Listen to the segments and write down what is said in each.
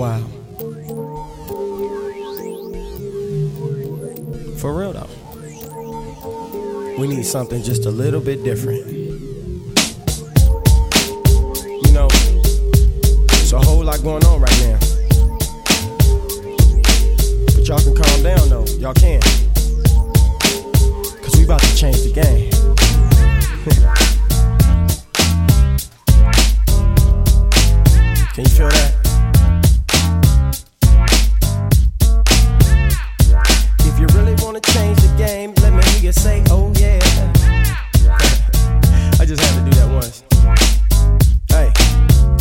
Wow. For real though. We need something just a little bit different. You know, it's a whole lot going on right now. But y'all can calm down though. Y'all can. Cause we about to change the game.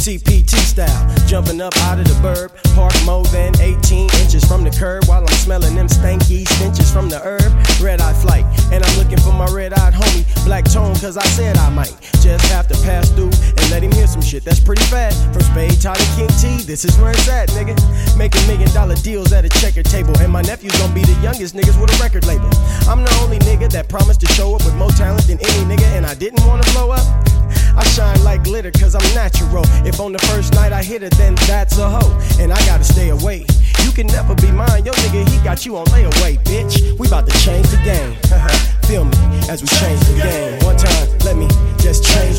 TPT style, jumping up out of the burb. Park more than 18 inches from the curb while I'm smelling them stanky stenches from the herb. Red eye flight, and I'm looking for my red eyed homie. Black tone, cause I said I might. Just have to pass through and let him hear some shit that's pretty fat. From Spade, and King T, this is where it's at, nigga. Making million dollar deals at a checker table, and my nephew's gonna be the youngest niggas with a record label. I'm the only nigga that promised to show up with more talent than any nigga, and I didn't wanna blow up. I shine like glitter cause I'm natural. If on the first night I hit her, then that's a hoe. And I gotta stay away. You can never be mine. Yo, nigga, he got you on layaway, bitch. We about to change the game. Feel me as we change the game. One time, let me just change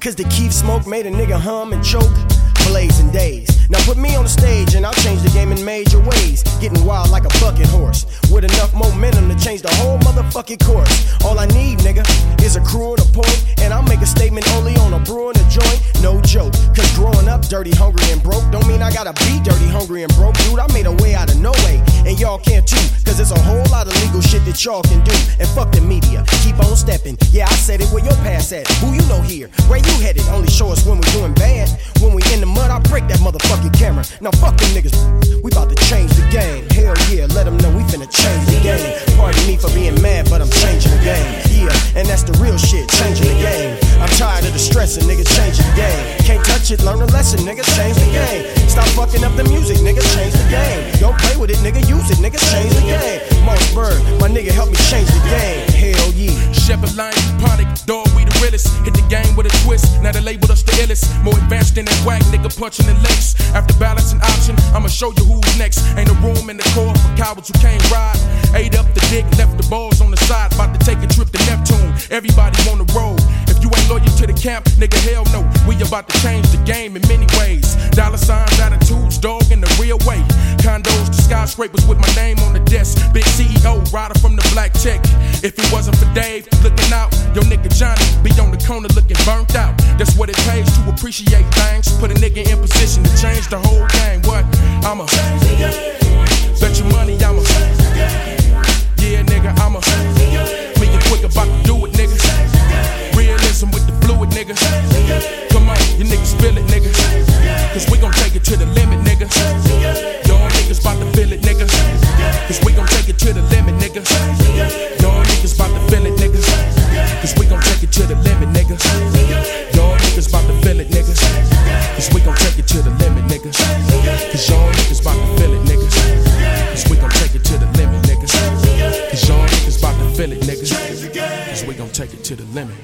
Cause the Keith smoke made a nigga hum and choke. Blazing days. Now put me on the stage and I'll change the game in major ways. Getting wild like a bucket horse. With enough momentum to change the whole motherfucking course. All I need, nigga, is a crew and a point. And I'll make a statement only on a brew and a joint. No joke. Cause growing up dirty, hungry, and broke don't mean I gotta be dirty, hungry, and broke. Dude, I made a way out of no way. And y'all can too. Cause there's a whole lot of legal shit that y'all can do. And fuck the media. Keep on stepping. Yeah, I said it where your past at. Who you know here? Where you headed? Only show us when we're doing bad. In the mud, I break that motherfucking camera. Now fuck them niggas. We about to change the game. Hell yeah, let them know we finna change the game. Pardon me for being mad, but I'm changing the game. Yeah, and that's the real shit, changing the game. I'm tired of the stressing, niggas changing the game. Can't touch it, learn a lesson, niggas change the game. Stop fucking up the music, niggas change the game. Don't play with it, nigga, use it, niggas change the game. Mausberg, my nigga, help me change the game. Hell yeah. Shepherd line, Ponic, dog, realest. Hit the game with a twist, now they labeled us the illest. More advanced than that whack nigga punching the legs. After balancing option, I'ma show you who's next. Ain't a room in the core for cowards who can't ride. Ate up the dick, left the balls on the side. About to take a trip to Neptune. Everybody on the road. If you ain't loyal to the camp, nigga, hell no. We about to change the game in many ways. Dollar signs, attitudes, dog in the real way. Condos to skyscrapers with my name on the desk. Big CEO, rider from the black tech. If it wasn't for Dave looking out, your nigga Johnny be on the corner looking burnt out. That's what it pays to appreciate things. Put a nigga in position to change the whole game. What? I'm a bet your money, I'm a yeah, nigga, I'm a me and Quik about to do it, nigga. Realism with the fluid, nigga. Come on, you niggas feel it, nigga. Cause we gon' take it to the Cause we gon' take it to the limit, nigga. Cause y'all niggas about to feel it, nigga. Cause we gon' take it to the limit, nigga. Cause y'all niggas about to feel it, nigga. Cause we gon' take it to the limit.